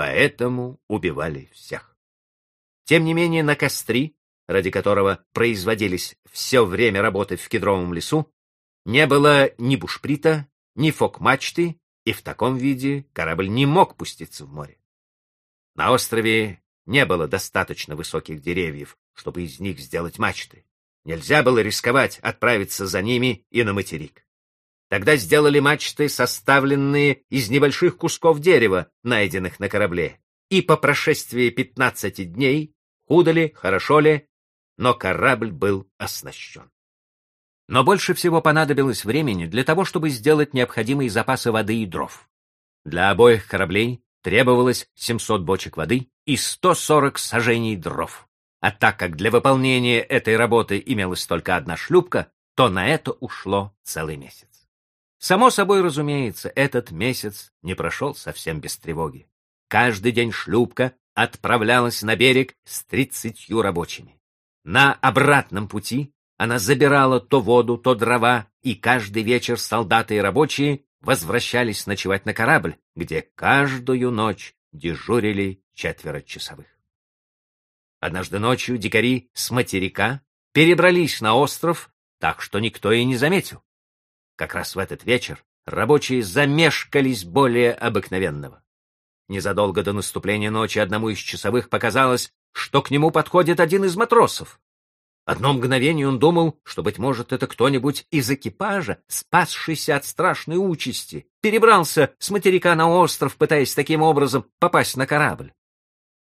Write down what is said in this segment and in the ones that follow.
поэтому убивали всех. Тем не менее, на костри, ради которого производились все время работы в кедровом лесу, не было ни бушприта, ни фок-мачты, и в таком виде корабль не мог пуститься в море. На острове не было достаточно высоких деревьев, чтобы из них сделать мачты. Нельзя было рисковать отправиться за ними и на материк. Тогда сделали мачты, составленные из небольших кусков дерева, найденных на корабле. И по прошествии пятнадцати дней, худо ли, хорошо ли, но корабль был оснащен. Но больше всего понадобилось времени для того, чтобы сделать необходимые запасы воды и дров. Для обоих кораблей требовалось 700 бочек воды и 140 сажений дров. А так как для выполнения этой работы имелась только одна шлюпка, то на это ушло целый месяц. Само собой разумеется, этот месяц не прошел совсем без тревоги. Каждый день шлюпка отправлялась на берег с тридцатью рабочими. На обратном пути она забирала то воду, то дрова, и каждый вечер солдаты и рабочие возвращались ночевать на корабль, где каждую ночь дежурили четверо часовых. Однажды ночью дикари с материка перебрались на остров, так что никто и не заметил. Как раз в этот вечер рабочие замешкались более обыкновенного. Незадолго до наступления ночи одному из часовых показалось, что к нему подходит один из матросов. Одно мгновение он думал, что, быть может, это кто-нибудь из экипажа, спасшийся от страшной участи, перебрался с материка на остров, пытаясь таким образом попасть на корабль.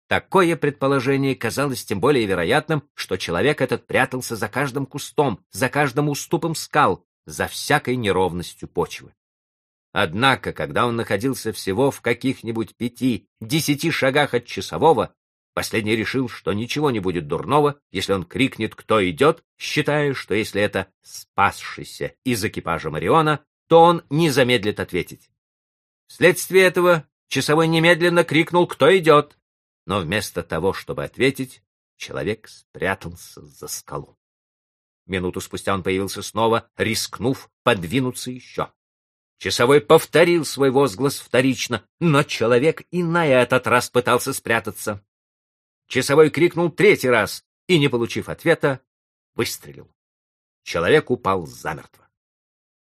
Такое предположение казалось тем более вероятным, что человек этот прятался за каждым кустом, за каждым уступом скал, за всякой неровностью почвы. Однако, когда он находился всего в каких-нибудь пяти-десяти шагах от часового, последний решил, что ничего не будет дурного, если он крикнет «Кто идет?», считая, что если это спасшийся из экипажа Мариона, то он не замедлит ответить. Вследствие этого часовой немедленно крикнул «Кто идет?», но вместо того, чтобы ответить, человек спрятался за скалу. Минуту спустя он появился снова, рискнув подвинуться еще. Часовой повторил свой возглас вторично, но человек и на этот раз пытался спрятаться. Часовой крикнул третий раз и, не получив ответа, выстрелил. Человек упал замертво.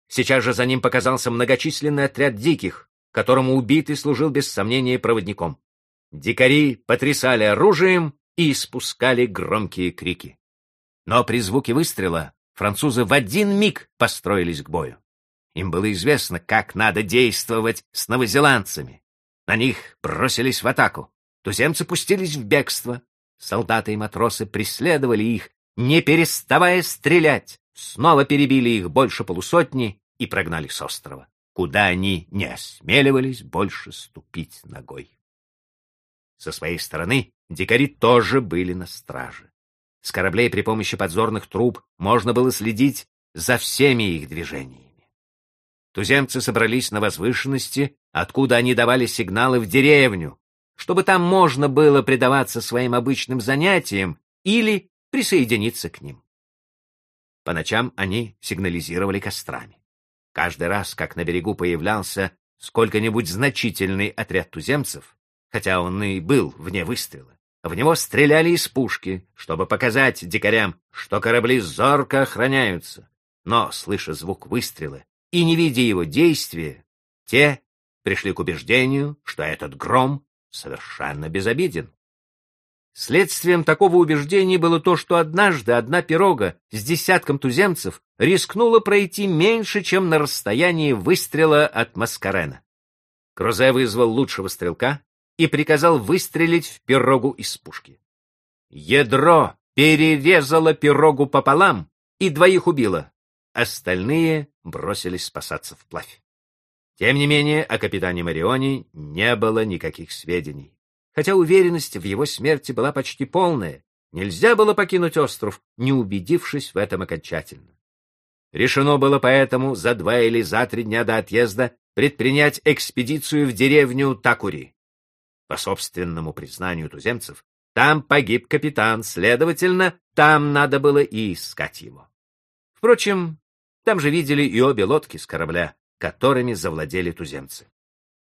Сейчас же за ним показался многочисленный отряд диких, которому убитый служил без сомнения проводником. Дикари потрясали оружием и испускали громкие крики. Но при звуке выстрела французы в один миг построились к бою. Им было известно, как надо действовать с новозеландцами. На них бросились в атаку. Туземцы пустились в бегство. Солдаты и матросы преследовали их, не переставая стрелять. Снова перебили их больше полусотни и прогнали с острова, куда они не осмеливались больше ступить ногой. Со своей стороны дикари тоже были на страже. С кораблей при помощи подзорных труб можно было следить за всеми их движениями. Туземцы собрались на возвышенности, откуда они давали сигналы в деревню, чтобы там можно было предаваться своим обычным занятиям или присоединиться к ним. По ночам они сигнализировали кострами. Каждый раз, как на берегу появлялся сколько-нибудь значительный отряд туземцев, хотя он и был вне выстрела, в него стреляли из пушки, чтобы показать дикарям, что корабли зорко охраняются. Но, слыша звук выстрела и не видя его действия, те пришли к убеждению, что этот гром совершенно безобиден. Следствием такого убеждения было то, что однажды одна пирога с десятком туземцев рискнула пройти меньше, чем на расстоянии выстрела от Маскарена. Крузе вызвал лучшего стрелка, и приказал выстрелить в пирогу из пушки. Ядро перерезало пирогу пополам и двоих убило. Остальные бросились спасаться вплавь. Тем не менее, о капитане Марионе не было никаких сведений. Хотя уверенность в его смерти была почти полная, нельзя было покинуть остров, не убедившись в этом окончательно. Решено было поэтому за два или за три дня до отъезда предпринять экспедицию в деревню Такури. По собственному признанию туземцев, там погиб капитан, следовательно, там надо было и искать его. Впрочем, там же видели и обе лодки с корабля, которыми завладели туземцы.